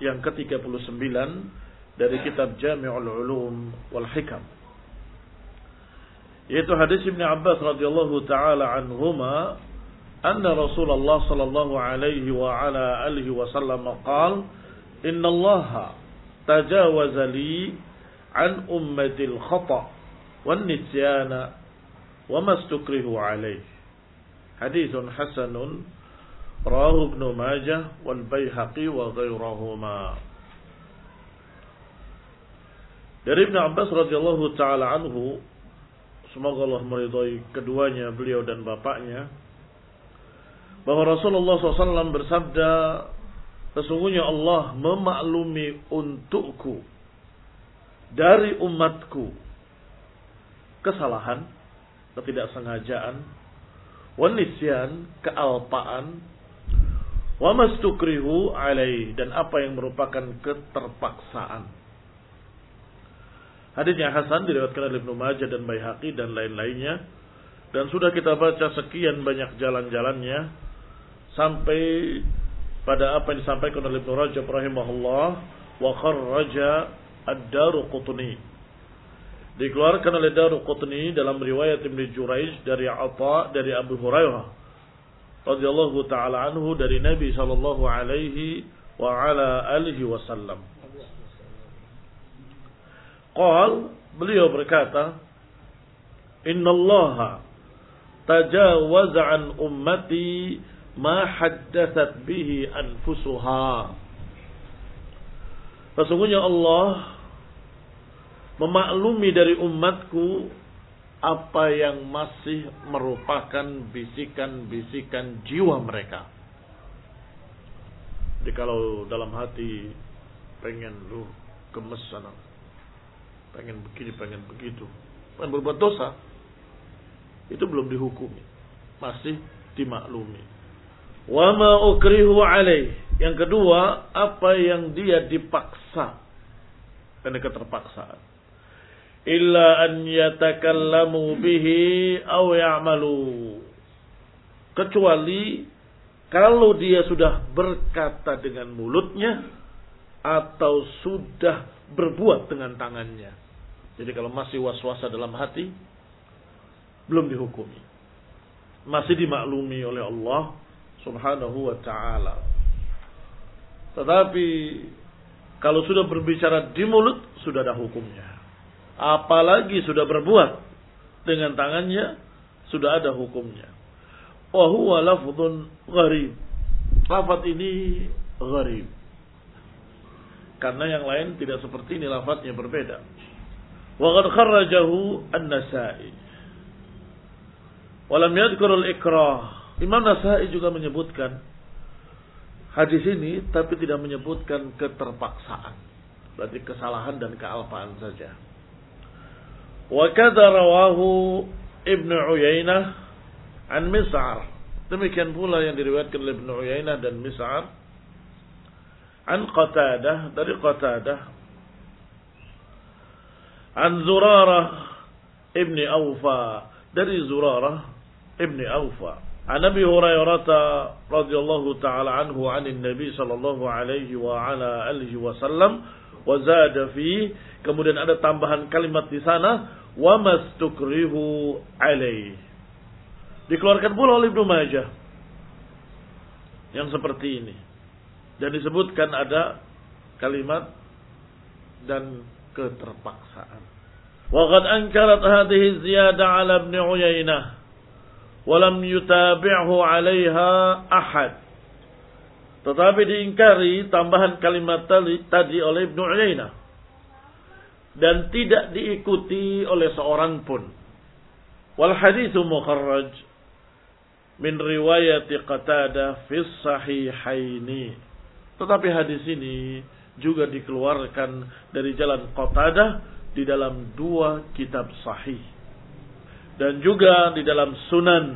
yang ke-39 dari kitab Jami'ul Ulum wal Hikam. Yaitu hadis Ibnu Abbas radhiyallahu taala anhuma anna Rasulullah sallallahu alaihi wa ala alihi wasallam qala inna Allah tajawaza li an ummati al-khata wan nisyana wa mastukrihu alaihi. Hadithun hasanun rawahu Ibnu Majah wal Baihaqi wa ghairahuma. Dari Ibn Abbas radhiyallahu taala anhu, semoga Allah meridhai keduanya, beliau dan bapaknya, bahwa Rasulullah SAW bersabda, sesungguhnya Allah memaklumi untukku dari umatku kesalahan, ketidaksengajaan, wanisyan, kealpaan, wa mastukrihu alaih dan apa yang merupakan keterpaksaan. Hadisnya Hasan diriwayatkan oleh Ibnu Majah dan Baihaqi dan lain-lainnya. Dan sudah kita baca sekian banyak jalan-jalannya sampai pada apa yang disampaikan oleh Ibnu Rajab rahimahullah wa kharraja ad-Daruqutni. Dikeluarkan oleh Daruqutni dalam riwayat Ibnu Juraij dari Atha dari Abu Hurairah radhiyallahu taala anhu dari Nabi sallallahu alaihi wa ala alihi wasallam. Qal beliau berkata Inna Allah tajawaza an ummati ma haddathat bihi anfusuha Sesungguhnya Allah memaklumi dari umatku apa yang masih merupakan bisikan-bisikan jiwa mereka. Jadi kalau dalam hati pengen lu gemes sana, pengen begini, pengen begitu, pengen berbuat dosa, itu belum dihukumi, masih dimaklumi. Wa ma ukrihu alaih. Yang kedua, apa yang dia dipaksa. Karena keterpaksaan. Illa an yatakallamu bihi aw ya'malu. Kecuali kalau dia sudah berkata dengan mulutnya atau sudah berbuat dengan tangannya. Jadi kalau masih was-wasa dalam hati, belum dihukumi. Masih dimaklumi oleh Allah subhanahu wa ta'ala. Tetapi kalau sudah berbicara di mulut, sudah ada hukumnya. Apalagi sudah berbuat dengan tangannya, sudah ada hukumnya. Wahuwa lafzun gharib. Lafat ini gharib. Karena yang lain tidak seperti ini lafadznya berbeda. Wa qad kharrajahu An-Nasa'i. Walam yadhkurul ikrah. Imam Nasa'i juga menyebutkan hadis ini tapi tidak menyebutkan keterpaksaan. Berarti kesalahan dan kealpaan saja. Wa kadza rawahu Ibnu Uyainah an Mis'ar. Demikian pula yang diriwayatkan oleh Ibnu Uyainah dan Mis'ar an Qatadah dari Qatadah an Zurarah ibni Awfa dari Zurarah ibni Awfa an Abi Hurairah radhiyallahu taala anhu an Nabi sallallahu alaihi wa ala alihi wasallam wa zada fi kemudian ada tambahan kalimat di sana wa mastukrihu alaih dikeluarkan pula oleh Ibnu Majah yang seperti ini dan disebutkan ada kalimat dan keterpaksaan. Ankarat hadhihi ziyadah ala Ibn Uyainah wa lam yutabi'hu 'alaiha ahad. Tetapi diingkari tambahan kalimat tadi oleh Ibn Uyainah dan tidak diikuti oleh seorang pun. Wal hadithu mukharraj min riwayat Qatadah fi sahihaini tetapi hadis ini juga dikeluarkan dari jalan Qatadah di dalam dua kitab sahih. Dan juga di dalam sunan.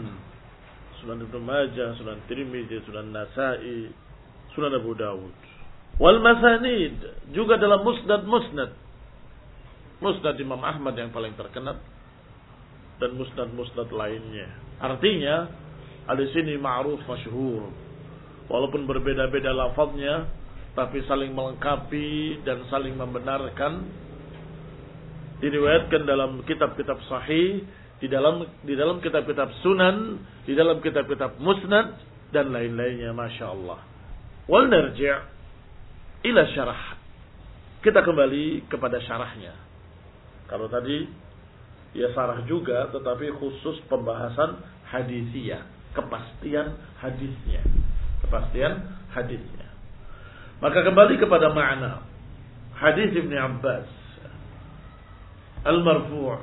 Sunan Ibnu Majah, Sunan Tirmidzi, Sunan Nasa'i, Sunan Abu Dawud. Wal masanid juga dalam musnad musnad. Musnad Imam Ahmad yang paling terkenal dan musnad-musnad lainnya. Artinya, hadis ini ma'ruf masyhur Walaupun berbeda-beda lafaznya, tapi saling melengkapi dan saling membenarkan. Diriwayatkan dalam kitab-kitab sahih, di dalam di dalam kitab-kitab sunan, di dalam kitab-kitab musnad dan lain-lainnya, masya Allah. Wal narji' ila syarah. Kita kembali kepada syarahnya. Kalau tadi ya syarah juga, tetapi khusus pembahasan hadisiyah, kepastian hadisnya kepastian hadisnya. Maka kembali kepada makna hadis Ibn Abbas al-marfu'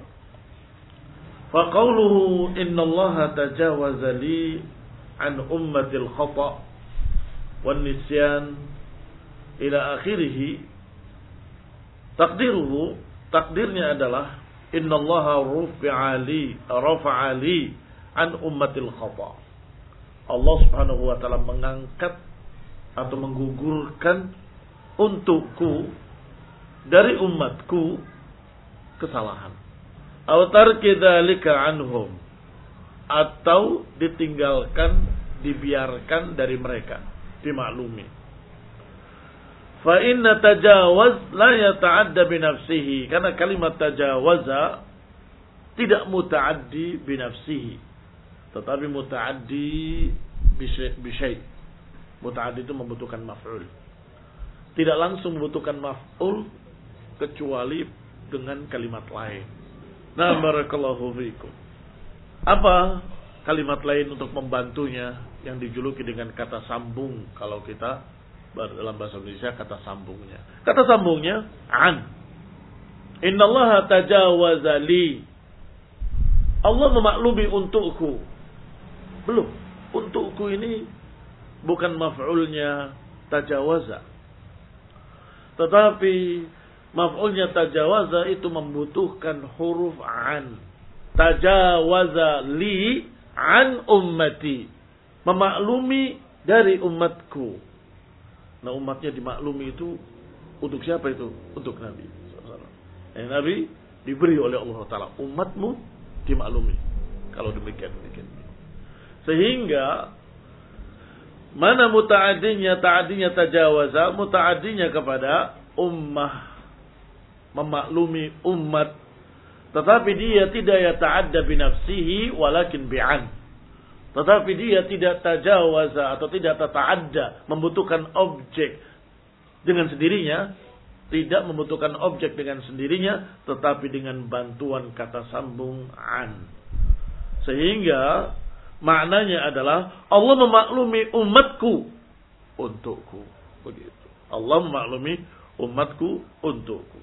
faqauluhu inna Allah tajawaza li an ummati al-khata' wan nisyan ila akhirih takdiruhu takdirnya adalah inna Allah rufi'a li rafa'a li an ummatil khata' Allah Subhanahu wa taala mengangkat atau menggugurkan untukku dari umatku kesalahan. Atau tarki anhum atau ditinggalkan, dibiarkan dari mereka, dimaklumi. Fa inna tajawaz la yata'adda bi nafsihi karena kalimat tajawaza tidak mutaaddi bi nafsihi tetapi mutaaddi bisyai. Mutaaddi itu membutuhkan maf'ul. Tidak langsung membutuhkan maf'ul kecuali dengan kalimat lain. Nah, barakallahu fiikum. Apa kalimat lain untuk membantunya yang dijuluki dengan kata sambung kalau kita dalam bahasa Indonesia kata sambungnya. Kata sambungnya an. Innallaha tajawaza li. Allah memaklumi untukku belum. Untukku ini bukan maf'ulnya tajawaza. Tetapi maf'ulnya tajawaza itu membutuhkan huruf an. Tajawaza li an ummati. Memaklumi dari umatku. Nah umatnya dimaklumi itu untuk siapa itu? Untuk Nabi. Eh, Nabi diberi oleh Allah Ta'ala. Umatmu dimaklumi. Kalau demikian, demikian. Sehingga mana mutaadinya ta'adinya tajawaza mutaadinya kepada ummah memaklumi umat Tetapi dia tidak yata'adda binafsihi walakin bi'an. Tetapi dia tidak tajawaza atau tidak tata'adda membutuhkan objek dengan sendirinya, tidak membutuhkan objek dengan sendirinya, tetapi dengan bantuan kata sambung an. Sehingga maknanya adalah Allah memaklumi umatku untukku. Begitu. Allah memaklumi umatku untukku.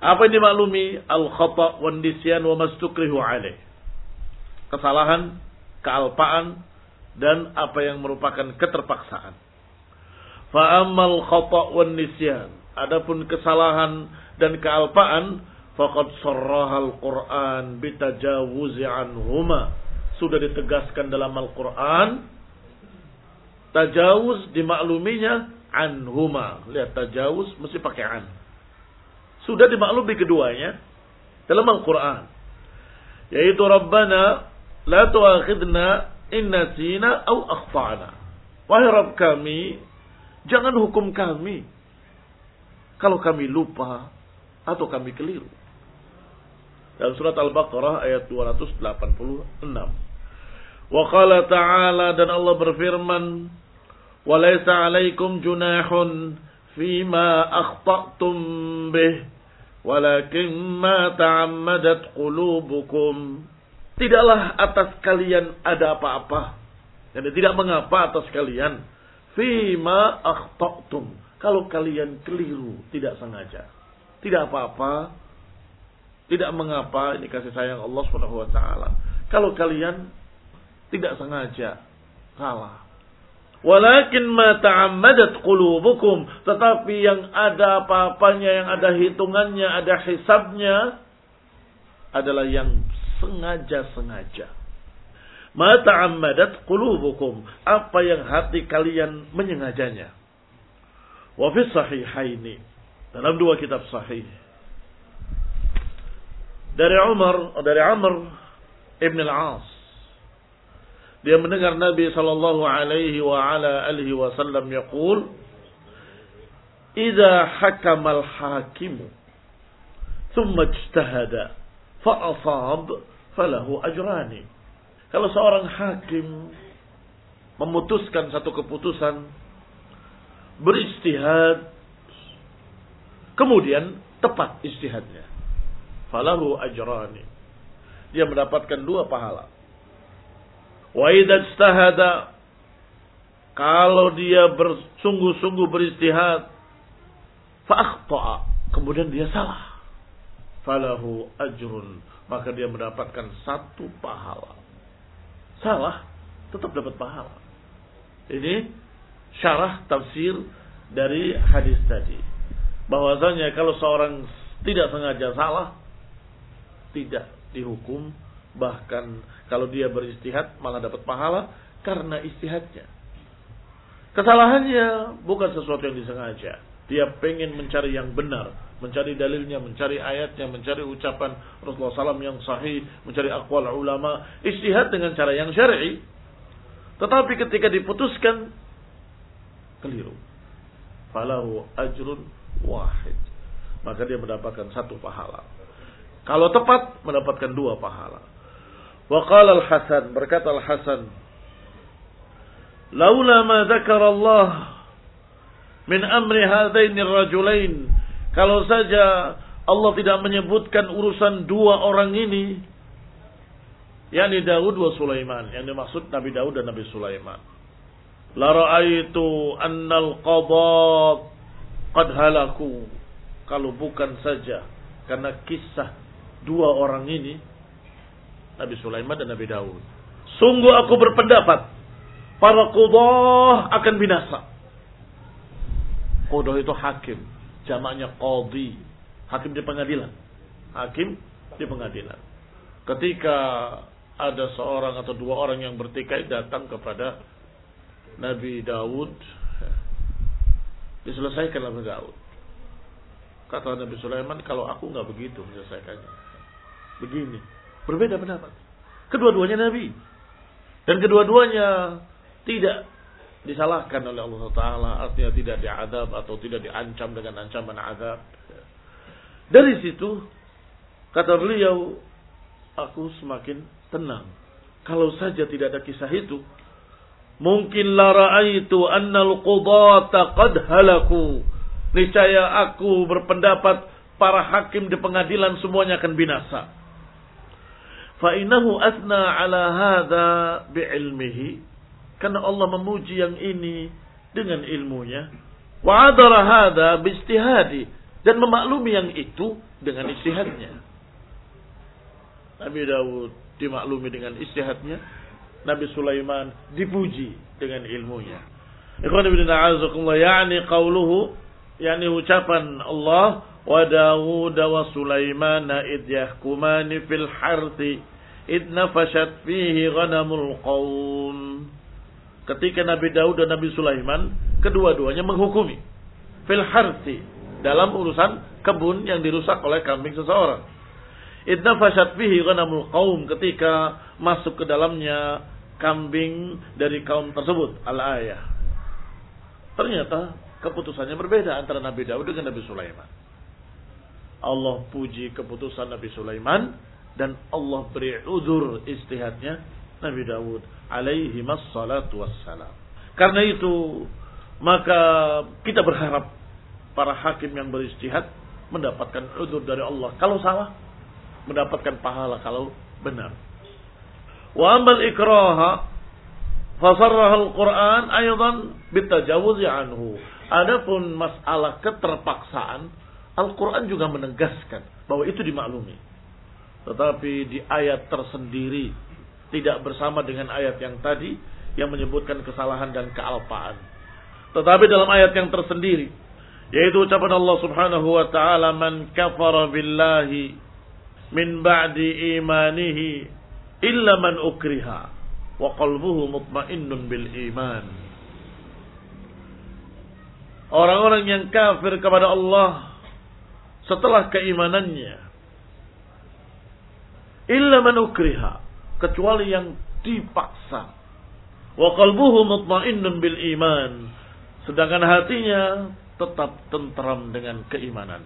Apa yang dimaklumi? Al-khata' wa nisyan wa mastukrihu alaih. Kesalahan, kealpaan, dan apa yang merupakan keterpaksaan. Fa'amal khata' wa nisyan. Adapun kesalahan dan kealpaan, faqad sarraha al-Qur'an bitajawuzi anhuma. Sudah ditegaskan dalam Al-Quran. Tajawuz dimakluminya anhuma. Lihat tajawuz mesti pakai an sudah dimaklumi keduanya dalam Al-Quran. Yaitu Rabbana La tuakhidna inna sina au akhtana. Wahai Rabb kami, jangan hukum kami. Kalau kami lupa atau kami keliru. Dalam surat Al-Baqarah ayat 286. Wa qala ta'ala dan Allah berfirman, "Wa laisa 'alaikum junahun fima akhta'tum bih, walakin ma ta'ammadat qulubukum." Tidaklah atas kalian ada apa-apa. Dan tidak mengapa atas kalian. Fima akhta'tum. Kalau kalian keliru, tidak sengaja. Tidak apa-apa. Tidak mengapa. Ini kasih sayang Allah SWT. Kalau kalian tidak sengaja. Salah. Walakin ma ta'ammadat qulubukum. Tetapi yang ada apa-apanya, yang ada hitungannya, ada hisabnya. Adalah yang sengaja-sengaja. Ma ta'ammadat qulubukum. Apa yang hati kalian menyengajanya. Wa fi sahihaini. Dalam dua kitab sahih. Dari Umar, dari Amr Ibn al-As dia mendengar Nabi sallallahu alaihi wa ala alihi wasallam yaqul "Idza hakamal hakimu thumma ijtahada fa asab falahu ajrani." Kalau seorang hakim memutuskan satu keputusan beristihad kemudian tepat istihadnya. Falahu ajrani. Dia mendapatkan dua pahala. Wa idza kalau dia bersungguh-sungguh beristihad fa kemudian dia salah. Falahu ajrun maka dia mendapatkan satu pahala salah tetap dapat pahala ini syarah tafsir dari hadis tadi bahwasanya kalau seorang tidak sengaja salah tidak dihukum bahkan kalau dia beristihad malah dapat pahala karena istihadnya. Kesalahannya bukan sesuatu yang disengaja. Dia pengen mencari yang benar, mencari dalilnya, mencari ayatnya, mencari ucapan Rasulullah SAW yang sahih, mencari akwal ulama, istihad dengan cara yang syar'i. Tetapi ketika diputuskan keliru. Falahu ajrun wahid. Maka dia mendapatkan satu pahala. Kalau tepat mendapatkan dua pahala. Wa qala al-Hasan, berkata al-Hasan, "Laula ma dzakara Allah min amri hadaini rajulain." Kalau saja Allah tidak menyebutkan urusan dua orang ini, yakni Daud wa Sulaiman, yang dimaksud Nabi Daud dan Nabi Sulaiman. La ra'aitu annal qada qad halaku. Kalau bukan saja karena kisah dua orang ini Nabi Sulaiman dan Nabi Daud. Sungguh aku berpendapat para kudoh akan binasa. Kudoh itu hakim, jamaknya qadi, hakim di pengadilan. Hakim di pengadilan. Ketika ada seorang atau dua orang yang bertikai datang kepada Nabi Daud, diselesaikan Nabi Daud. Kata Nabi Sulaiman, kalau aku nggak begitu menyelesaikannya. Begini, Berbeda pendapat. Kedua-duanya Nabi. Dan kedua-duanya tidak disalahkan oleh Allah Taala, artinya tidak diadab atau tidak diancam dengan ancaman azab. Dari situ Kata beliau, aku semakin tenang. Kalau saja tidak ada kisah itu, mungkin la ra'aitu annal qudata qad halaku. Niscaya aku berpendapat para hakim di pengadilan semuanya akan binasa. Fa innahu asna ala hadha bi'ilmihi. Karena Allah memuji yang ini dengan ilmunya. Wa adara hadha bijtihadi dan memaklumi yang itu dengan istihadnya. Nabi Daud dimaklumi dengan istihadnya. Nabi Sulaiman dipuji dengan ilmunya. Ikhwan ibn a'azakumullah yani qawluhu yani ucapan Allah wa Dawud wa Sulaiman id yahkumani fil harthi id nafashat fihi ghanamul qawm ketika Nabi Daud dan Nabi Sulaiman kedua-duanya menghukumi fil harthi dalam urusan kebun yang dirusak oleh kambing seseorang. Idna fasad fihi ghanamul qaum ketika masuk ke dalamnya kambing dari kaum tersebut. Al-ayah. Ternyata keputusannya berbeda antara Nabi Daud dengan Nabi Sulaiman. Allah puji keputusan Nabi Sulaiman dan Allah beri uzur istihadnya Nabi Daud alaihi wassalatu wassalam. Karena itu maka kita berharap para hakim yang beristihad mendapatkan uzur dari Allah. Kalau salah, mendapatkan pahala kalau benar. Wa amal ikraha fasarraha al-Quran aydan bitajawuzi anhu. Adapun masalah keterpaksaan, Al-Quran juga menegaskan bahwa itu dimaklumi. Tetapi di ayat tersendiri tidak bersama dengan ayat yang tadi yang menyebutkan kesalahan dan kealpaan. Tetapi dalam ayat yang tersendiri yaitu ucapan Allah Subhanahu wa taala man kafara billahi min ba'di imanihi illa man ukriha wa qalbuhu mutmainnun bil iman. Orang-orang yang kafir kepada Allah setelah keimanannya illa man ukriha kecuali yang dipaksa wa qalbuhu mutmainnun bil iman sedangkan hatinya tetap tentram dengan keimanan.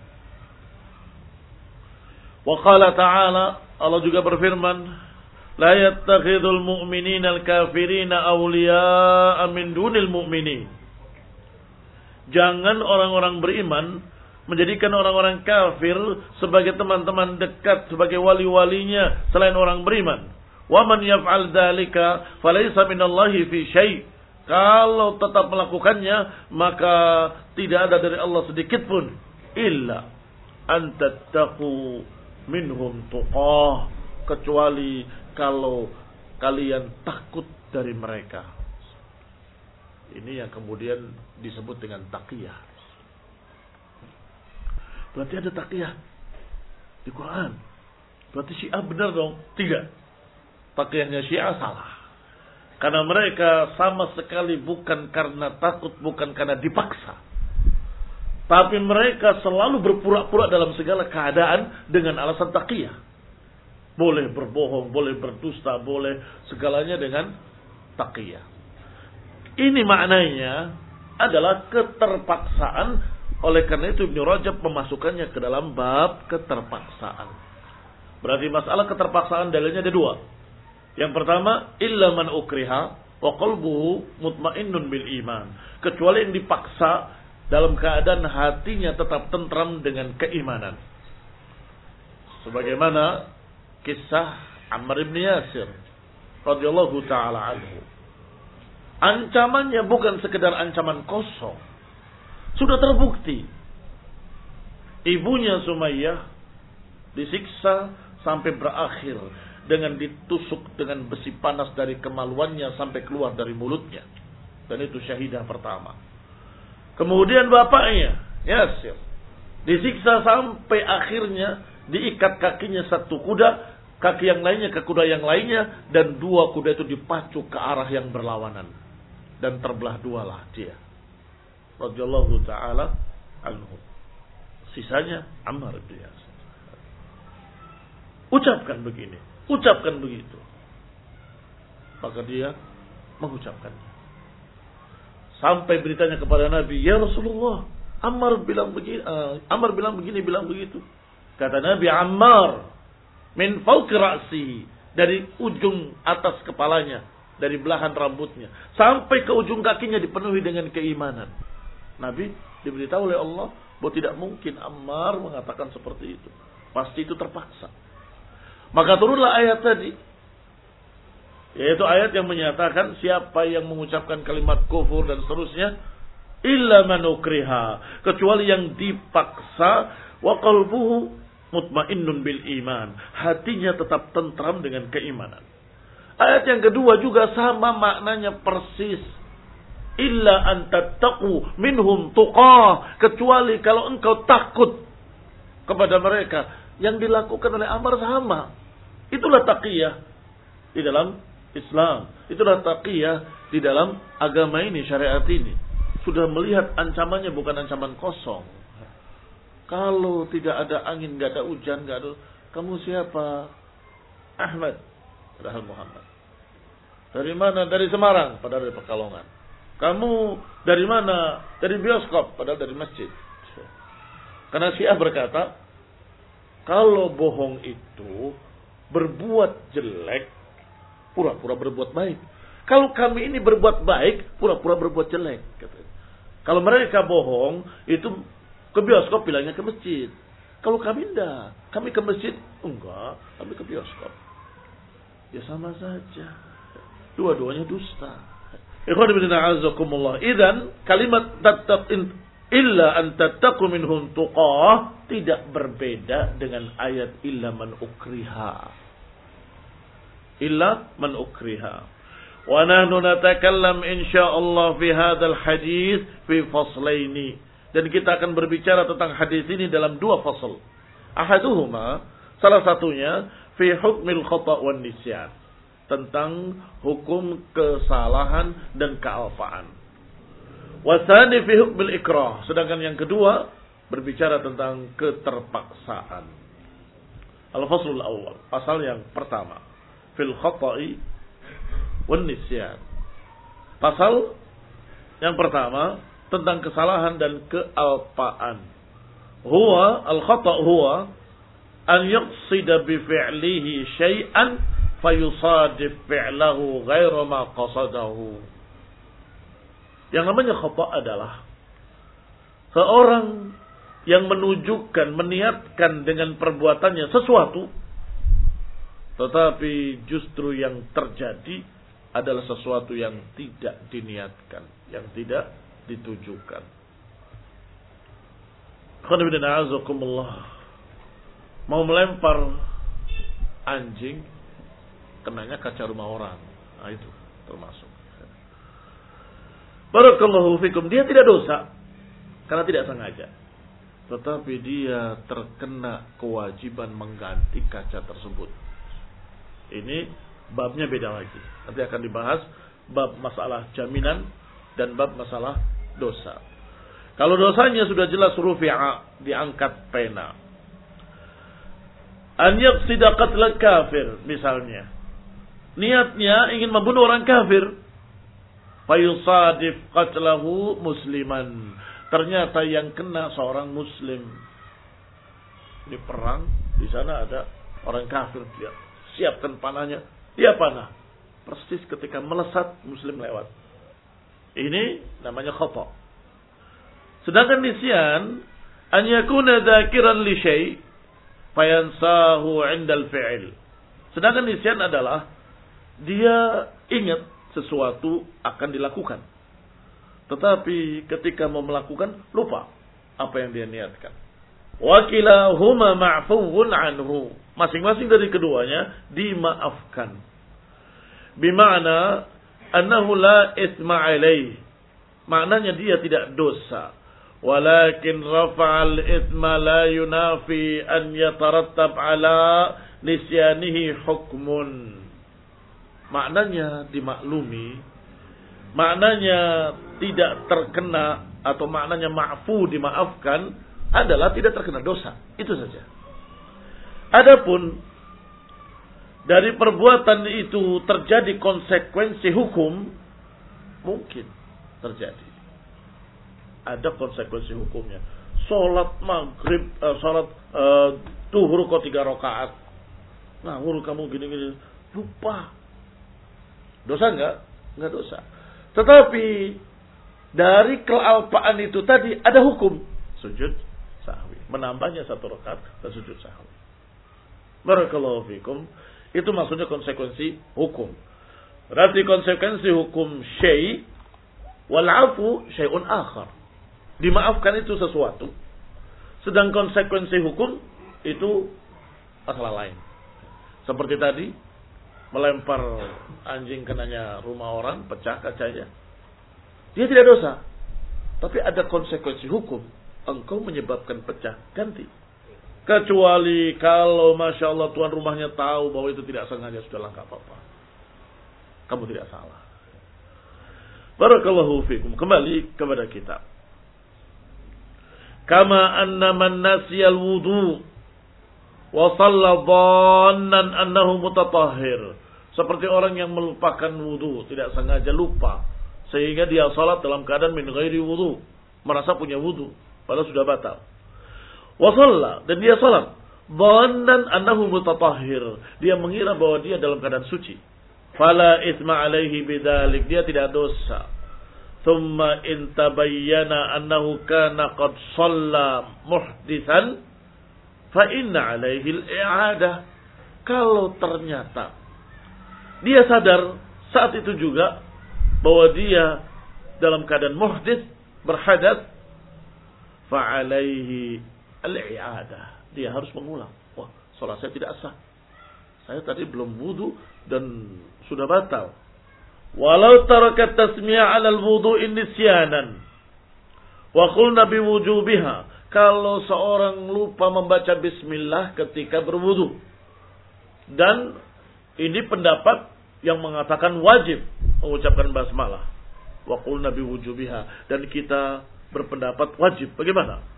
Wa qala ta'ala Allah juga berfirman, "La yattakhidul mu'minina al-kafirina awliya'a min dunil mu'minin." Jangan orang-orang beriman menjadikan orang-orang kafir sebagai teman-teman dekat, sebagai wali-walinya selain orang beriman. Wa man yaf'al dzalika falaysa minallahi fi syai'. Kalau tetap melakukannya, maka tidak ada dari Allah sedikit pun. Illa antattaqu minhum tuqah. Kecuali kalau kalian takut dari mereka. Ini yang kemudian disebut dengan taqiyah. Berarti ada taqiyah di Quran. Berarti Syiah benar dong? Tidak. Taqiyahnya Syiah salah. Karena mereka sama sekali bukan karena takut, bukan karena dipaksa. Tapi mereka selalu berpura-pura dalam segala keadaan dengan alasan takiyah. Boleh berbohong, boleh berdusta, boleh segalanya dengan takiyah. Ini maknanya adalah keterpaksaan. Oleh karena itu Ibn Rajab memasukkannya ke dalam bab keterpaksaan. Berarti masalah keterpaksaan dalilnya ada dua. Yang pertama, illa man ukriha wa qalbuhu mutmainnun bil iman. Kecuali yang dipaksa dalam keadaan hatinya tetap tentram dengan keimanan. Sebagaimana kisah Ammar bin Yasir radhiyallahu taala anhu. Ancamannya bukan sekedar ancaman kosong. Sudah terbukti. Ibunya Sumayyah disiksa sampai berakhir dengan ditusuk dengan besi panas dari kemaluannya sampai keluar dari mulutnya. Dan itu syahidah pertama. Kemudian bapaknya, Yasir, disiksa sampai akhirnya diikat kakinya satu kuda, kaki yang lainnya ke kuda yang lainnya, dan dua kuda itu dipacu ke arah yang berlawanan. Dan terbelah dualah dia. Radiyallahu ta'ala anhu. Sisanya Ammar bin Yasir. Ucapkan begini Ucapkan begitu. Maka dia mengucapkannya. Sampai beritanya kepada Nabi, "Ya Rasulullah, Ammar bilang begini, uh, Ammar bilang begini, bilang begitu." Kata Nabi, "Ammar, min dari ujung atas kepalanya, dari belahan rambutnya sampai ke ujung kakinya dipenuhi dengan keimanan. Nabi diberitahu oleh Allah bahwa tidak mungkin Ammar mengatakan seperti itu. Pasti itu terpaksa. Maka turunlah ayat tadi. Yaitu ayat yang menyatakan siapa yang mengucapkan kalimat kufur dan seterusnya illa manukriha. Kecuali yang dipaksa wa qalbuhu mutmainnun bil iman. Hatinya tetap tentram dengan keimanan. Ayat yang kedua juga sama maknanya persis. Illa an tattaqu minhum tuqah kecuali kalau engkau takut kepada mereka. Yang dilakukan oleh Amar sama itulah taqiyah di dalam Islam. Itulah taqiyah di dalam agama ini, syariat ini. Sudah melihat ancamannya bukan ancaman kosong. Kalau tidak ada angin, nggak ada hujan, nggak ada, kamu siapa? Ahmad, padahal Muhammad. Dari mana? Dari Semarang, padahal dari Pekalongan. Kamu dari mana? Dari bioskop, padahal dari masjid. Karena Syiah berkata, kalau bohong itu berbuat jelek pura-pura berbuat baik. Kalau kami ini berbuat baik, pura-pura berbuat jelek. Kalau mereka bohong, itu ke bioskop bilangnya ke masjid. Kalau kami enggak, kami ke masjid, enggak, kami ke bioskop. Ya sama saja. Dua-duanya dusta. Ikhwan ibn a'azakumullah. Idan kalimat tattaq illa an tattaqu minhum tuqah tidak berbeda dengan ayat illa man ukriha illa man ukriha. Wa nahnu natakallam insyaallah fi hadzal hadis fi faslaini. Dan kita akan berbicara tentang hadis ini dalam dua fasal. Ahaduhuma, salah satunya fi hukmil khata' wan nisyan. Tentang hukum kesalahan dan kealpaan. Wasani fi hukmil ikrah. Sedangkan yang kedua berbicara tentang keterpaksaan. Al-faslul awal, pasal yang pertama fil khata'i wan nisyan. Pasal yang pertama tentang kesalahan dan kealpaan. Huwa al khata' huwa an yaqsida bi fi'lihi syai'an fayusadif fi'lahu ghairu ma qasadahu. Yang namanya khata' adalah seorang yang menunjukkan, meniatkan dengan perbuatannya sesuatu tetapi justru yang terjadi adalah sesuatu yang tidak diniatkan, yang tidak ditujukan. Mau melempar anjing, kenanya kaca rumah orang. Nah itu termasuk. Barakallahu fikum. Dia tidak dosa. Karena tidak sengaja. Tetapi dia terkena kewajiban mengganti kaca tersebut ini babnya beda lagi. Nanti akan dibahas bab masalah jaminan dan bab masalah dosa. Kalau dosanya sudah jelas rufi'a, diangkat pena. An yaqsida qatla kafir misalnya. Niatnya ingin membunuh orang kafir. Fayusadif qatlahu musliman. Ternyata yang kena seorang muslim. Di perang, di sana ada orang kafir dia siapkan panahnya, dia panah. Persis ketika melesat muslim lewat. Ini namanya khata. Sedangkan nisyan an yakuna dzakiran li syai' fayansahu 'indal fi'il. Sedangkan nisyan adalah dia ingat sesuatu akan dilakukan. Tetapi ketika mau melakukan lupa apa yang dia niatkan. Wakilahuma ma'fuwun anhu. Masing-masing dari keduanya dimaafkan. Bimana annahu la isma alaih. Maknanya dia tidak dosa. Walakin rafa'al isma la yunafi an yatarattab ala nisyanihi hukmun. Maknanya dimaklumi. Maknanya tidak terkena atau maknanya ma'fu dimaafkan adalah tidak terkena dosa. Itu saja. Adapun dari perbuatan itu terjadi konsekuensi hukum mungkin terjadi. Ada konsekuensi hukumnya. Sholat maghrib, uh, sholat uh, duhur kok tiga rakaat. Ngawur kamu gini-gini. Lupa. Dosa enggak? Enggak dosa. Tetapi dari kealpaan itu tadi ada hukum sujud sahwi. Menambahnya satu rakaat dan sujud sahwi. Barakallahu fikum. Itu maksudnya konsekuensi hukum. Berarti konsekuensi hukum syai wal afu syai'un akhar. Dimaafkan itu sesuatu. Sedang konsekuensi hukum itu masalah lain. Seperti tadi melempar anjing kenanya rumah orang, pecah kacanya. Dia tidak dosa. Tapi ada konsekuensi hukum. Engkau menyebabkan pecah, ganti. Kecuali kalau Masya Allah tuan rumahnya tahu bahwa itu tidak sengaja, sudah nggak apa-apa. Kamu tidak salah. Barakallahu fikum. Kembali kepada kita. Kama anna man nasiyal wudu wa shalla dhannan annahu mutatahhir. Seperti orang yang melupakan wudu, tidak sengaja lupa. Sehingga dia salat dalam keadaan min ghairi wudu. Merasa punya wudu, padahal sudah batal. Wasalla dan dia salat. Dhannan annahu mutatahhir. Dia mengira bahwa dia dalam keadaan suci. Fala isma alaihi bidzalik. Dia tidak dosa. Thumma in tabayyana annahu kana qad shalla muhdithan fa inna alaihi al-i'adah. Kalau ternyata dia sadar saat itu juga bahwa dia dalam keadaan muhdits berhadas fa alaihi al-i'adah. Dia harus mengulang. Wah, salat saya tidak sah. Saya tadi belum wudu dan sudah batal. Walau tarakat tasmiyah 'ala al-wudu'i nisyanan wa qulna biwujubiha. Kalau seorang lupa membaca bismillah ketika berwudu. Dan ini pendapat yang mengatakan wajib mengucapkan basmalah. Wa qulna biwujubiha dan kita berpendapat wajib. Bagaimana?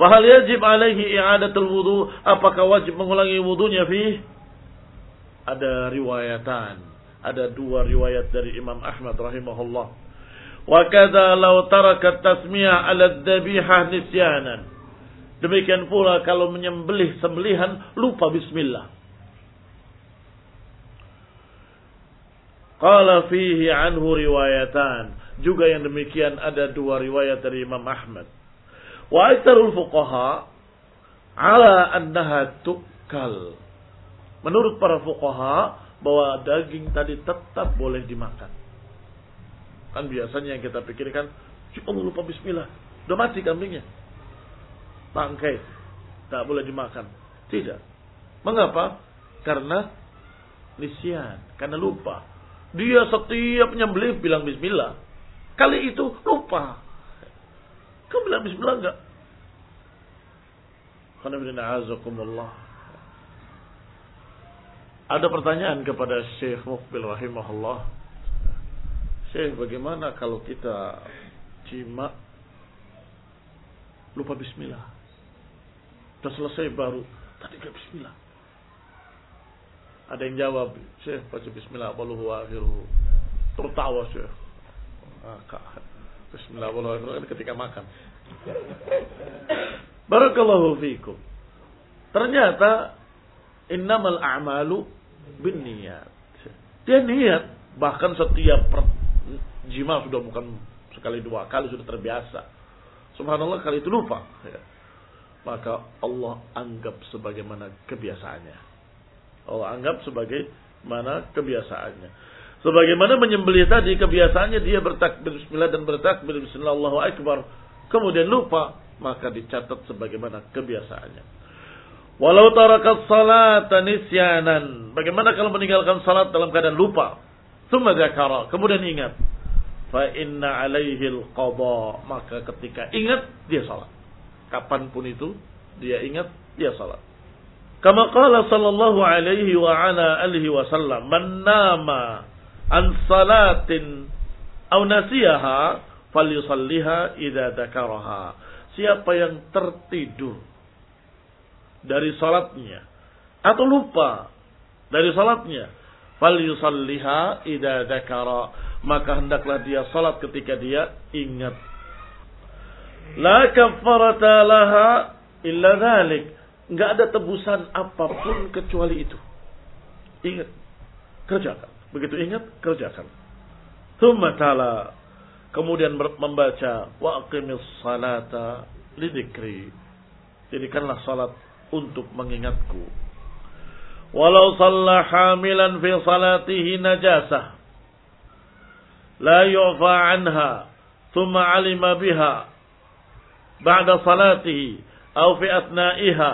Fahal yajib alaihi i'adatul wudu? Apakah wajib mengulangi wudunya fi? Ada riwayatan. Ada dua riwayat dari Imam Ahmad rahimahullah. Wa kadza law taraka tasmiyah 'ala nisyanan. Demikian pula kalau menyembelih sembelihan lupa bismillah. Qala fihi anhu riwayatan. Juga yang demikian ada dua riwayat dari Imam Ahmad. Wa aktsarul fuqaha ala annaha tukal. Menurut para fuqaha bahwa daging tadi tetap boleh dimakan. Kan biasanya yang kita pikirkan, Allah lupa bismillah, udah mati kambingnya. Bangkai, tak boleh dimakan. Tidak. Mengapa? Karena nisyan, karena lupa. Dia setiap nyembelih bilang bismillah. Kali itu lupa. Bismillah enggak? Alhamdulillah. Ada pertanyaan kepada Syekh Mukbil rahimahullah. Syekh, bagaimana kalau kita jima lupa bismillah? Sudah selesai baru tadi gak bismillah. Ada yang jawab, Syekh baca bismillah walahu akhiruhu. Tertawa Syekh. Bismillah walahu ketika makan. Barakallahu fiikum. Ternyata innamal a'malu bin niat. Dia niat bahkan setiap per, jima sudah bukan sekali dua kali sudah terbiasa. Subhanallah kali itu lupa. Ya. Maka Allah anggap sebagaimana kebiasaannya. Allah anggap sebagai mana kebiasaannya. Sebagaimana menyembelih tadi kebiasaannya dia bertakbir bismillah dan bertakbir bismillah Allahu akbar. Kemudian lupa maka dicatat sebagaimana kebiasaannya. Walau tarakat salat nisyanan. Bagaimana kalau meninggalkan salat dalam keadaan lupa? Summa zakara. Kemudian ingat. Fa inna alaihi al-qadha. Maka ketika ingat, dia salat. Kapan pun itu, dia ingat, dia salat. Kama qala sallallahu alaihi wa ala alihi wa sallam. Man nama an salatin au nasiyaha falyusalliha idza dzakaraha. Siapa yang tertidur dari salatnya atau lupa dari salatnya fal yusalliha idza dzakara maka hendaklah dia salat ketika dia ingat la kafarata laha illa dzalik nggak ada tebusan apa pun kecuali itu. Ingat, kerjakan. Begitu ingat, kerjakan. Thumma ta'ala kemudian membaca wa aqimis salata lidzikri. Jadikanlah salat untuk mengingatku. Walau shalla hamilan fi salatihi najasah la yu'fa anha thumma alima biha ba'da salatihi aw fi atna'iha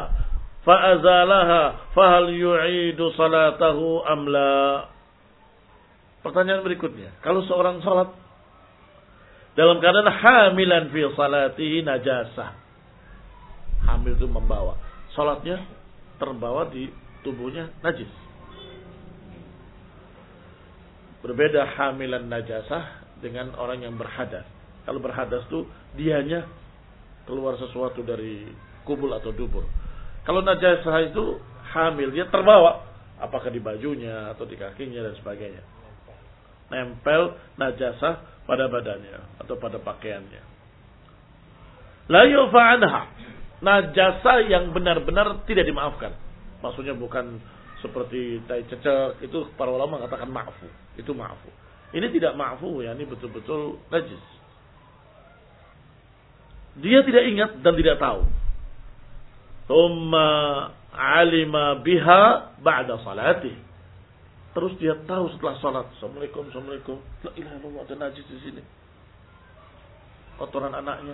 fa'azalaha fahal yu'idu salatahu am la Pertanyaan berikutnya, kalau seorang salat dalam keadaan hamilan fi salatihi najasah. Hamil itu membawa. Salatnya terbawa di tubuhnya najis. Berbeda hamilan najasah dengan orang yang berhadas. Kalau berhadas itu dianya keluar sesuatu dari kubul atau dubur. Kalau najasah itu hamil, dia terbawa. Apakah di bajunya atau di kakinya dan sebagainya nempel najasah pada badannya atau pada pakaiannya. La yufa'anha. Najasah yang benar-benar tidak dimaafkan. Maksudnya bukan seperti tai cecek itu para ulama mengatakan maafu. Itu maafu. Ini tidak maafu ya, ini betul-betul najis. Dia tidak ingat dan tidak tahu. Thumma alima biha ba'da salatih Terus dia tahu setelah sholat. Assalamualaikum, Assalamualaikum. La ilaha illallah, ada najis di sini. Kotoran anaknya.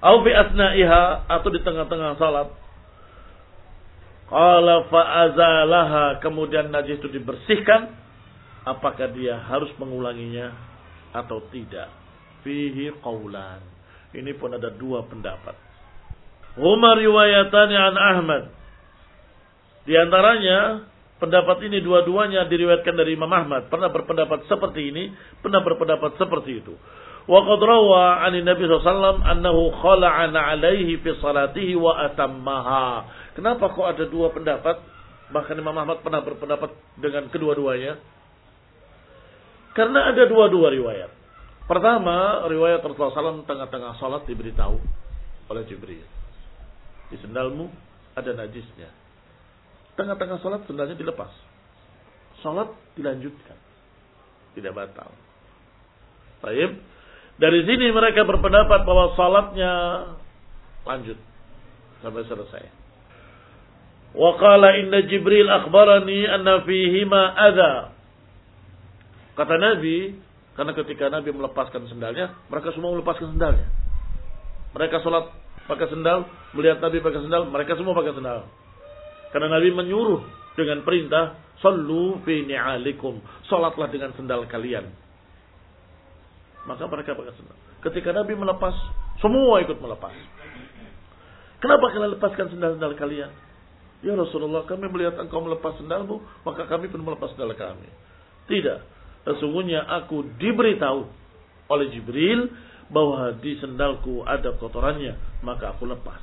Au fi asna'iha atau di tengah-tengah salat. Qala fa'azalaha kemudian najis itu dibersihkan, apakah dia harus mengulanginya atau tidak? Fihi qawlan. Ini pun ada dua pendapat. Umar riwayatani an Ahmad. Di antaranya Pendapat ini dua-duanya diriwayatkan dari Imam Ahmad. Pernah berpendapat seperti ini, pernah berpendapat seperti itu. Wa qad rawa 'an Nabi sallallahu annahu khala'ana 'alaihi fi salatihi wa atammaha. Kenapa kok ada dua pendapat? Bahkan Imam Ahmad pernah berpendapat dengan kedua-duanya. Karena ada dua-dua riwayat. Pertama, riwayat Rasulullah SAW tengah-tengah salat diberitahu oleh Jibril. Di sendalmu ada najisnya Tengah-tengah sholat sendalnya dilepas. Sholat dilanjutkan. Tidak batal. Baik. Dari sini mereka berpendapat bahwa sholatnya lanjut. Sampai selesai. Wa qala inna Jibril akhbarani anna fihima adha. Kata Nabi, karena ketika Nabi melepaskan sendalnya, mereka semua melepaskan sendalnya. Mereka sholat pakai sendal, melihat Nabi pakai sendal, mereka semua pakai sendal. Karena Nabi menyuruh dengan perintah, Sallu fi ni'alikum. Salatlah dengan sendal kalian. Maka mereka pakai sendal. Ketika Nabi melepas, semua ikut melepas. Kenapa kalian lepaskan sendal-sendal kalian? Ya Rasulullah, kami melihat engkau melepas sendalmu, maka kami pun melepas sendal kami. Tidak. Sesungguhnya aku diberitahu oleh Jibril bahwa di sendalku ada kotorannya, maka aku lepas.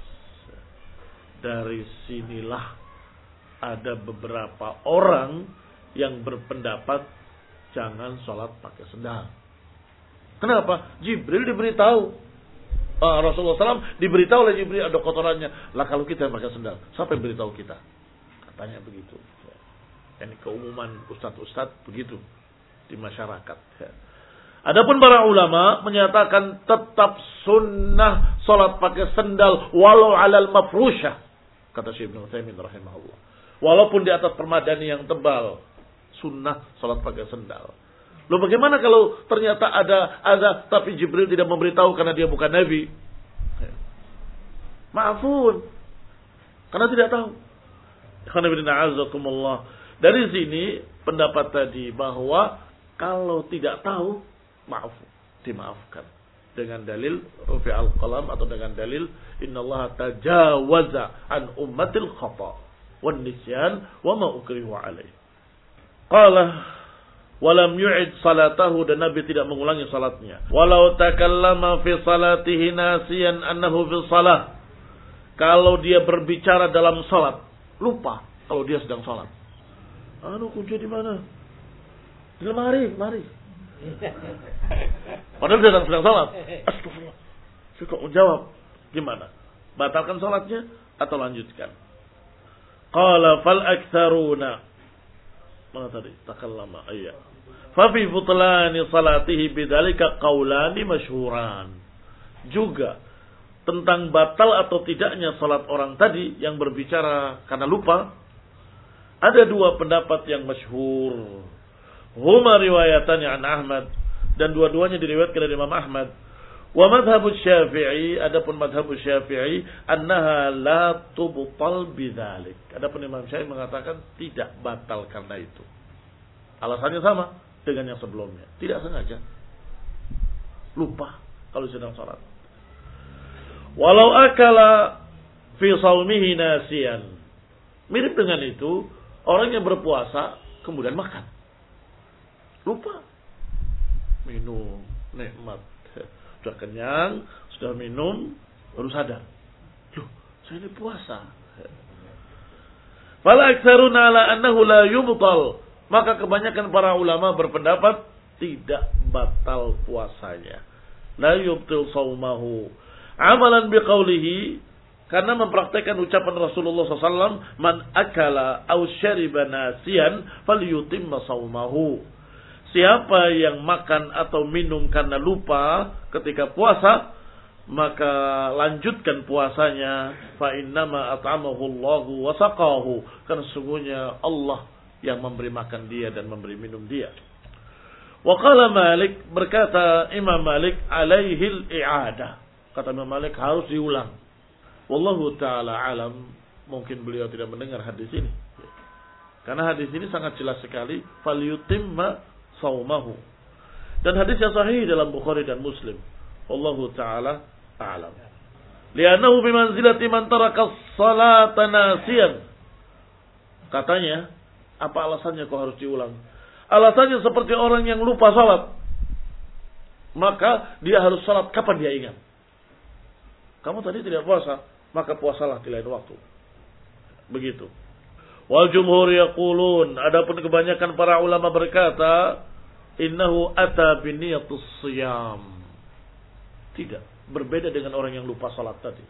Dari sinilah ada beberapa orang yang berpendapat jangan sholat pakai sendal. Kenapa? Jibril diberitahu. Uh, Rasulullah SAW diberitahu oleh Jibril ada kotorannya. Lah kalau kita pakai sendal, siapa yang beritahu kita? Katanya begitu. Ini keumuman ustadz-ustadz begitu di masyarakat. Ya. Adapun para ulama menyatakan tetap sunnah sholat pakai sendal walau alal mafrusyah. Kata Syekh Ibn Uthaymin rahimahullah. Walaupun di atas permadani yang tebal. Sunnah sholat pakai sendal. Loh bagaimana kalau ternyata ada ada tapi Jibril tidak memberitahu karena dia bukan nabi? Maafun. Karena tidak tahu. Dari sini pendapat tadi bahwa kalau tidak tahu maaf dimaafkan dengan dalil rufi al-qalam atau dengan dalil innallaha tajawaza an ummatil khata wan nisyan wa ma ukrihu alaih. Qala walam yu'id salatahu dan Nabi tidak mengulangi salatnya. Walau takallama fi salatihi nasiyan annahu fi salah. Kalau dia berbicara dalam salat, lupa kalau dia sedang salat. Anu kunci di mana? Di lemari, mari. Padahal dia sedang sedang salat. Astagfirullah. Saya kok menjawab. Gimana? Batalkan salatnya atau lanjutkan? Qala fal aktsaruna. Mana tadi? Takallama. Iya. Fa fi butlani salatihi bidzalika qaulani masyhuran. Juga tentang batal atau tidaknya salat orang tadi yang berbicara karena lupa ada dua pendapat yang masyhur. Huma riwayatan an Ahmad dan dua-duanya diriwayatkan dari Imam Ahmad Wa madhabu syafi'i, adapun madhabu syafi'i, annaha la tubtal bidzalik. Adapun Imam Syafi'i mengatakan tidak batal karena itu. Alasannya sama dengan yang sebelumnya. Tidak sengaja. Lupa kalau sedang sholat. Walau akala fi saumihi nasian. Mirip dengan itu, orang yang berpuasa kemudian makan. Lupa. Minum, nikmat sudah kenyang, sudah minum, baru sadar. Loh, saya ini puasa. Fala aktsaruna ala annahu la yubtal. Maka kebanyakan para ulama berpendapat tidak batal puasanya. La yubtil saumahu. Amalan biqaulihi karena mempraktekkan ucapan Rasulullah SAW, man akala au syariba nasian falyutimma saumahu. Siapa yang makan atau minum karena lupa ketika puasa, maka lanjutkan puasanya. Fa innama at'amahu Allahu wa saqahu. Karena sesungguhnya Allah yang memberi makan dia dan memberi minum dia. Wa qala Malik berkata Imam Malik alaihi al-i'adah. Kata Imam Malik harus diulang. Wallahu taala alam mungkin beliau tidak mendengar hadis ini. Karena hadis ini sangat jelas sekali falyutimma saumahu. Dan hadis yang sahih dalam Bukhari dan Muslim. Allahu taala a'lam. Li'annahu bimanzilati man taraka salata nasiyan. Katanya, apa alasannya kok harus diulang? Alasannya seperti orang yang lupa salat. Maka dia harus salat kapan dia ingat. Kamu tadi tidak puasa, maka puasalah di lain waktu. Begitu. Wal jumhur yaqulun, adapun kebanyakan para ulama berkata, innahu ata biniyatus siyam. Tidak, berbeda dengan orang yang lupa salat tadi.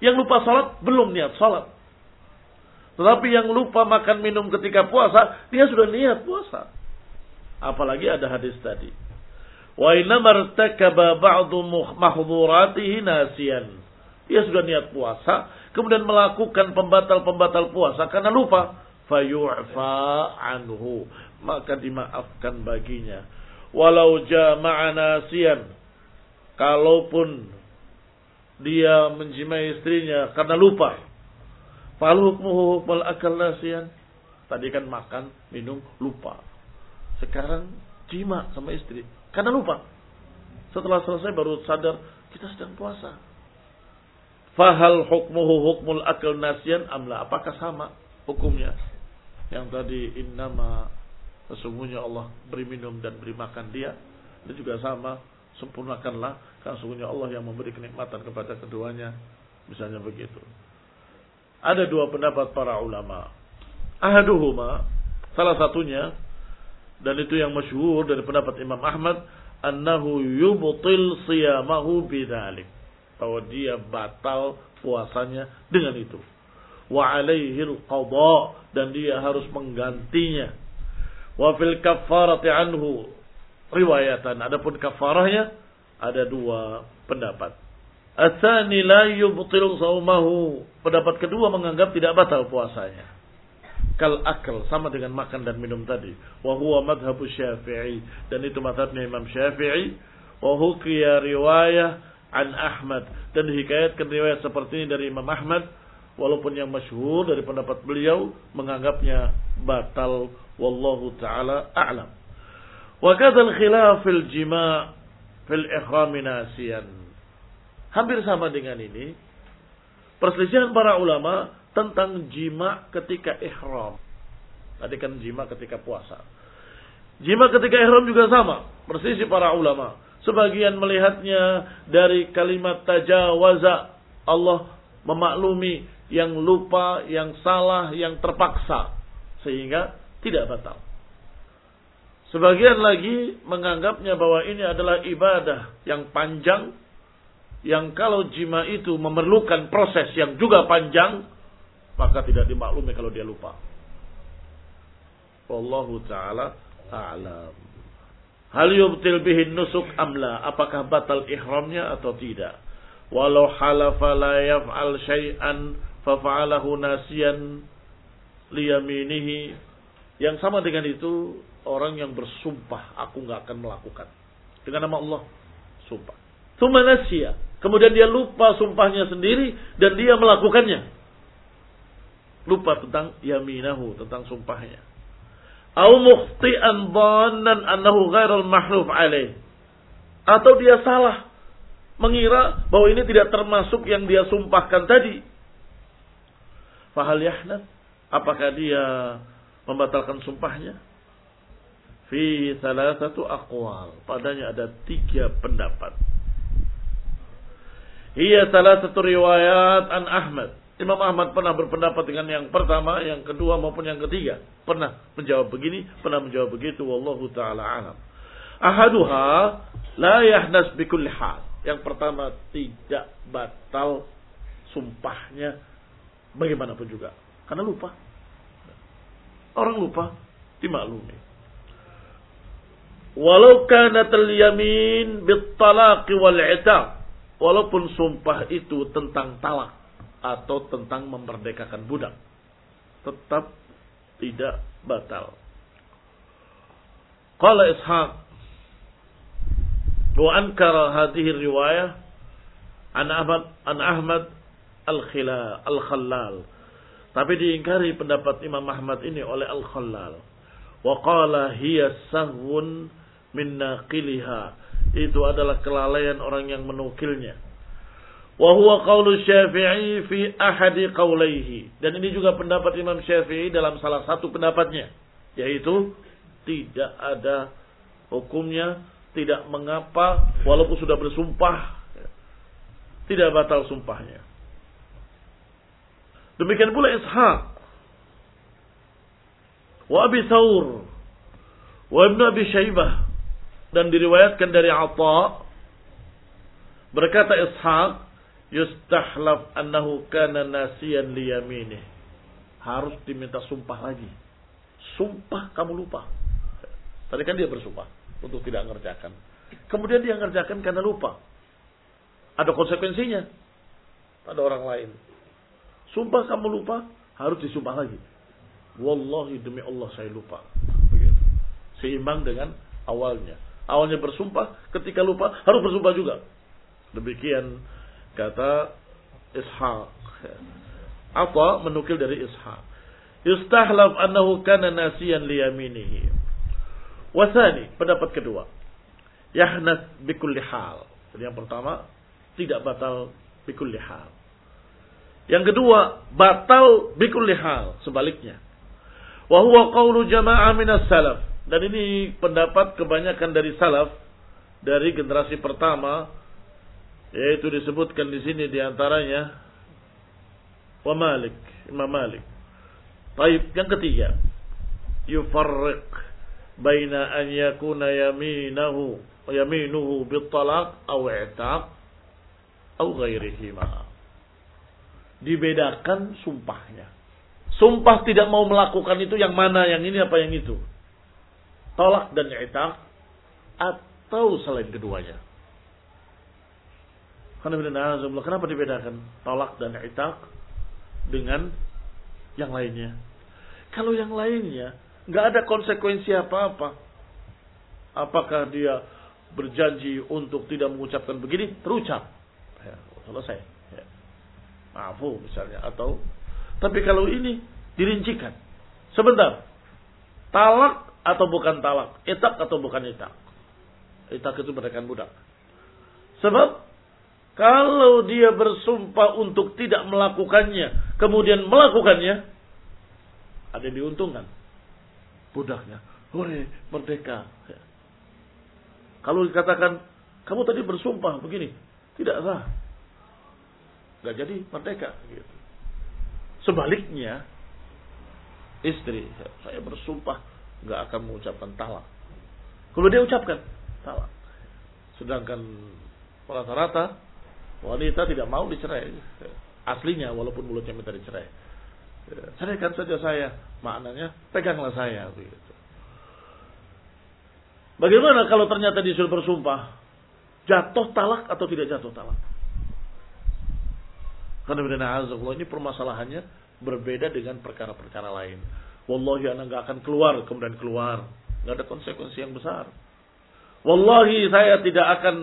Yang lupa salat belum niat salat. Tetapi yang lupa makan minum ketika puasa, dia sudah niat puasa. Apalagi ada hadis tadi. Wa inna martakaba ba'du mahdhuratihi nasiyan. Dia sudah niat puasa, kemudian melakukan pembatal-pembatal puasa karena lupa. Fayu'fa anhu maka dimaafkan baginya. Walau jama'a nasian, kalaupun dia menjimai istrinya karena lupa. Fal hukmuhu hukmal akal nasian. Tadi kan makan, minum, lupa. Sekarang jima sama istri karena lupa. Setelah selesai baru sadar kita sedang puasa. Fahal hukmuhu hukmul akal nasian amla. Apakah sama hukumnya? Yang tadi innama Sesungguhnya Allah beri minum dan beri makan dia. Itu juga sama. Sempurnakanlah. Karena sesungguhnya Allah yang memberi kenikmatan kepada keduanya. Misalnya begitu. Ada dua pendapat para ulama. Ahaduhuma. Salah satunya. Dan itu yang masyhur dari pendapat Imam Ahmad. Annahu yubtil siyamahu bidalik. Bahwa dia batal puasanya dengan itu. Wa alaihil qadha. Dan dia harus menggantinya Wa fil kafarati anhu riwayatan. Adapun kafarahnya ada dua pendapat. Asani la yubtil saumahu. Pendapat kedua menganggap tidak batal puasanya. Kal akal sama dengan makan dan minum tadi. Wa huwa madhabu Syafi'i dan itu madhabnya Imam Syafi'i. Wa hukiya riwayah an Ahmad dan dihikayatkan riwayat seperti ini dari Imam Ahmad walaupun yang masyhur dari pendapat beliau menganggapnya batal wallahu taala a'lam. Wa khilaf fil jima' fil ihram nasiyan. Hampir sama dengan ini perselisihan para ulama tentang jima ketika ihram. Tadi kan jima ketika puasa. Jima ketika ihram juga sama, perselisih para ulama. Sebagian melihatnya dari kalimat tajawaza Allah memaklumi yang lupa, yang salah, yang terpaksa. Sehingga tidak batal. Sebagian lagi menganggapnya bahwa ini adalah ibadah yang panjang. Yang kalau jima itu memerlukan proses yang juga panjang. maka tidak dimaklumi kalau dia lupa. Wallahu taala a'lam. Hal yubtil bihi nusuk amla? Apakah batal ihramnya atau tidak? Walau halafa la yaf'al syai'an fa fa'alahu nasiyan liyaminihi. Yang sama dengan itu orang yang bersumpah aku nggak akan melakukan dengan nama Allah sumpah. Tsumma nasiya. Kemudian dia lupa sumpahnya sendiri dan dia melakukannya. Lupa tentang yaminahu, tentang sumpahnya. Au mukhti'an dhannan annahu ghairul mahluf alaih. Atau dia salah mengira bahwa ini tidak termasuk yang dia sumpahkan tadi. Fahal yahnan? Apakah dia membatalkan sumpahnya? Fi salah satu akwal. Padanya ada tiga pendapat. Ia salah satu riwayat an Ahmad. Imam Ahmad pernah berpendapat dengan yang pertama, yang kedua maupun yang ketiga. Pernah menjawab begini, pernah menjawab begitu. Wallahu ta'ala alam. Ahaduha la yahnas bikulli hal. Yang pertama tidak batal sumpahnya bagaimanapun juga. Karena lupa. Orang lupa dimaklumi. Walau kanat al-yamin bit-talaq wal itaq. Walaupun sumpah itu tentang talak atau tentang memerdekakan budak. Tetap tidak batal. Qala Ishaq wa ankara hadhihi riwayah an Ahmad an Ahmad al-Khilal al-Khallal. Tapi diingkari pendapat Imam Ahmad ini oleh Al-Khallal. Wa qala hiya sahwun min naqiliha. Itu adalah kelalaian orang yang menukilnya. Wa huwa Syafi'i fi ahadi qawlaihi. Dan ini juga pendapat Imam Syafi'i dalam salah satu pendapatnya, yaitu tidak ada hukumnya, tidak mengapa walaupun sudah bersumpah tidak batal sumpahnya. Demikian pula Ishaq. Wa Abi Thawr. Wa Ibn Abi Shaybah. Dan diriwayatkan dari Atha berkata Ishaq yustahlaf annahu kana nasiyan liyaminih harus diminta sumpah lagi. Sumpah kamu lupa. Tadi kan dia bersumpah untuk tidak mengerjakan. Kemudian dia mengerjakan karena lupa. Ada konsekuensinya pada orang lain sumpah kamu lupa harus disumpah lagi wallahi demi Allah saya lupa begitu seimbang dengan awalnya awalnya bersumpah, ketika lupa harus bersumpah juga. Demikian kata Ishaq. Apa menukil dari Ishaq. Yustahlaf annahu kana nasiyan liyaminihi. Wasani, pendapat kedua. Yahnas bikulli hal. Jadi yang pertama, tidak batal bikulli hal. Yang kedua, batal bikulli hal. Sebaliknya. Wahuwa qawlu jama'ah minas salaf. Dan ini pendapat kebanyakan dari salaf dari generasi pertama yaitu disebutkan di sini di antaranya wa Malik, Imam Malik. Baik, yang ketiga, yufarriq baina an yakuna yaminahu yaminuhu bitalaq aw i'taq aw ghairihima. Dibedakan sumpahnya. Sumpah tidak mau melakukan itu yang mana, yang ini apa yang itu tolak dan itaq atau selain keduanya. Kenapa dibedakan tolak dan itaq dengan yang lainnya? Kalau yang lainnya nggak ada konsekuensi apa-apa. Apakah dia berjanji untuk tidak mengucapkan begini terucap, ya, selesai. Ya. Maafu misalnya atau tapi kalau ini dirincikan. Sebentar. Talak atau bukan talak? Itak atau bukan itak? Itak itu berdekatan budak. Sebab kalau dia bersumpah untuk tidak melakukannya, kemudian melakukannya, ada yang diuntungkan. Budaknya, hore, merdeka. Kalau dikatakan, kamu tadi bersumpah begini, tidak sah. Gak jadi merdeka. Gitu. Sebaliknya, istri, saya bersumpah nggak akan mengucapkan talak. Kalau dia ucapkan talak. Sedangkan rata-rata wanita tidak mau dicerai. Aslinya walaupun mulutnya minta dicerai. Ya, ceraikan saja saya. Maknanya peganglah saya begitu. Bagaimana kalau ternyata dia sudah bersumpah? Jatuh talak atau tidak jatuh talak? Ini permasalahannya berbeda dengan perkara-perkara lain. Wallahi anak gak akan keluar, kemudian keluar. Gak ada konsekuensi yang besar. Wallahi saya tidak akan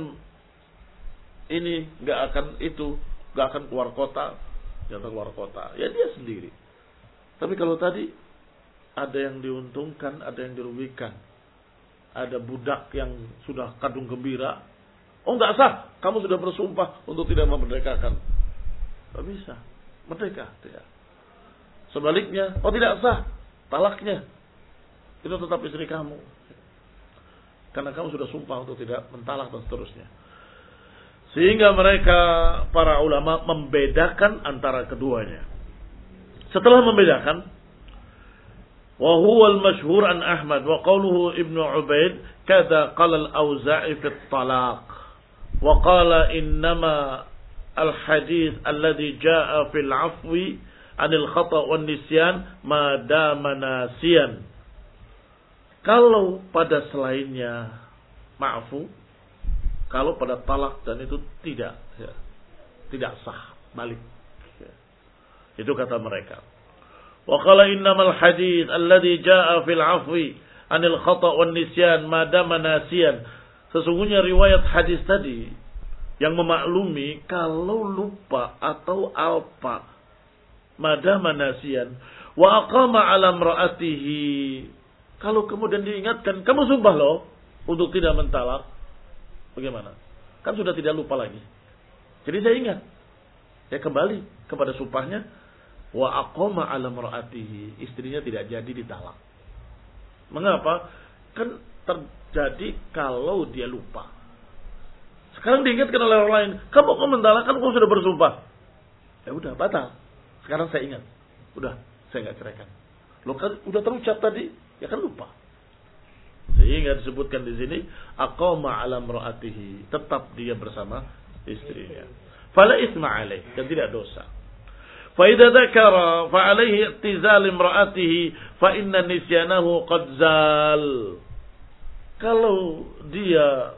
ini, gak akan itu, gak akan keluar kota, jatuh keluar kota. Ya dia sendiri. Tapi kalau tadi ada yang diuntungkan, ada yang dirugikan. Ada budak yang sudah kadung gembira. Oh nggak sah, kamu sudah bersumpah untuk tidak memerdekakan. Gak bisa, merdeka. Tidak. Sebaliknya, oh tidak sah, talaknya. Itu tetap istri kamu. Karena kamu sudah sumpah untuk tidak mentalak dan seterusnya. Sehingga mereka para ulama membedakan antara keduanya. Setelah membedakan, wa huwa al-mashhur an Ahmad wa qawluhu Ibnu Ubaid kada qala al-Auza'i fi talaq al-hadith alladhi jaa fil afwi anil khata wan nisyan ma dama nasiyan. Kalau pada selainnya maafu kalau pada talak dan itu tidak ya, tidak sah balik ya. itu kata mereka. Wa qala innamal hadith alladhi jaa fil afwi anil khata wan nisyan ma dama nasiyan. Sesungguhnya riwayat hadis tadi yang memaklumi kalau lupa atau alpa. Madama nasian wa aqama ala imraatihi. Kalau kemudian diingatkan kamu sumpah loh untuk tidak mentalak. Bagaimana? Kan sudah tidak lupa lagi. Jadi saya ingat. Ya kembali kepada sumpahnya. Wa aqama ala imraatihi. Istrinya tidak jadi ditalak. Mengapa? Kan terjadi kalau dia lupa sekarang diingatkan oleh orang lain kamu kok mentalak kan kamu sudah bersumpah ya udah batal sekarang saya ingat. Udah, saya nggak ceraikan. Lo kan udah terucap tadi, ya kan lupa. Sehingga disebutkan di sini, aqama ala mraatihi, tetap dia bersama istrinya. Fala isma alaih, dan tidak dosa. Fa idza dzakara fa alaihi i'tizal imra'atihi fa inna nisyanahu qad zal. Kalau dia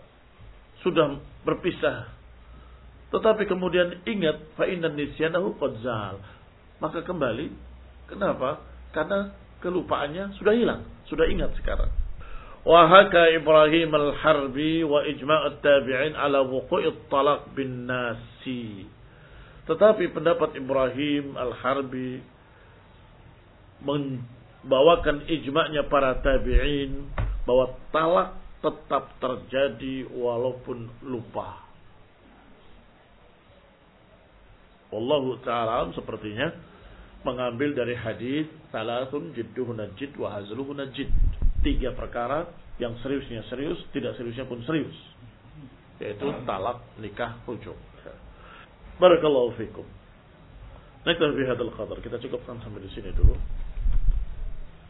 sudah berpisah tetapi kemudian ingat fa inna nisyanahu qad zal maka kembali. Kenapa? Karena kelupaannya sudah hilang, sudah ingat sekarang. Wahaka Ibrahim al-Harbi wa ijma' at-tabi'in ala wuqu'it talaq bin nasi. Tetapi pendapat Ibrahim al-Harbi membawakan ijma'nya para tabi'in bahwa talak tetap terjadi walaupun lupa. Wallahu ta'ala sepertinya mengambil dari hadis salatun jidduhu najid wa hazluhu najid. Tiga perkara yang seriusnya serius, tidak seriusnya pun serius. Yaitu talak, nikah, rujuk. Barakallahu fikum. Naktafi hadal qadar. Kita cukupkan sampai di sini dulu.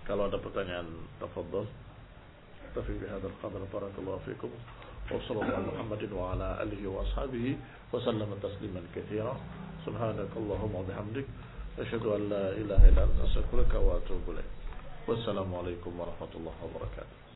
Kalau ada pertanyaan, tafadhol. Naktafi bihadal qadar. Barakallahu fikum. وصلى الله محمد وعلى آله وأصحابه وسلم تسليما كثيرا سبحانك اللهم وبحمدك أشهد أن لا إله إلا أنت أستغفرك وأتوب إليك والسلام عليكم ورحمة الله وبركاته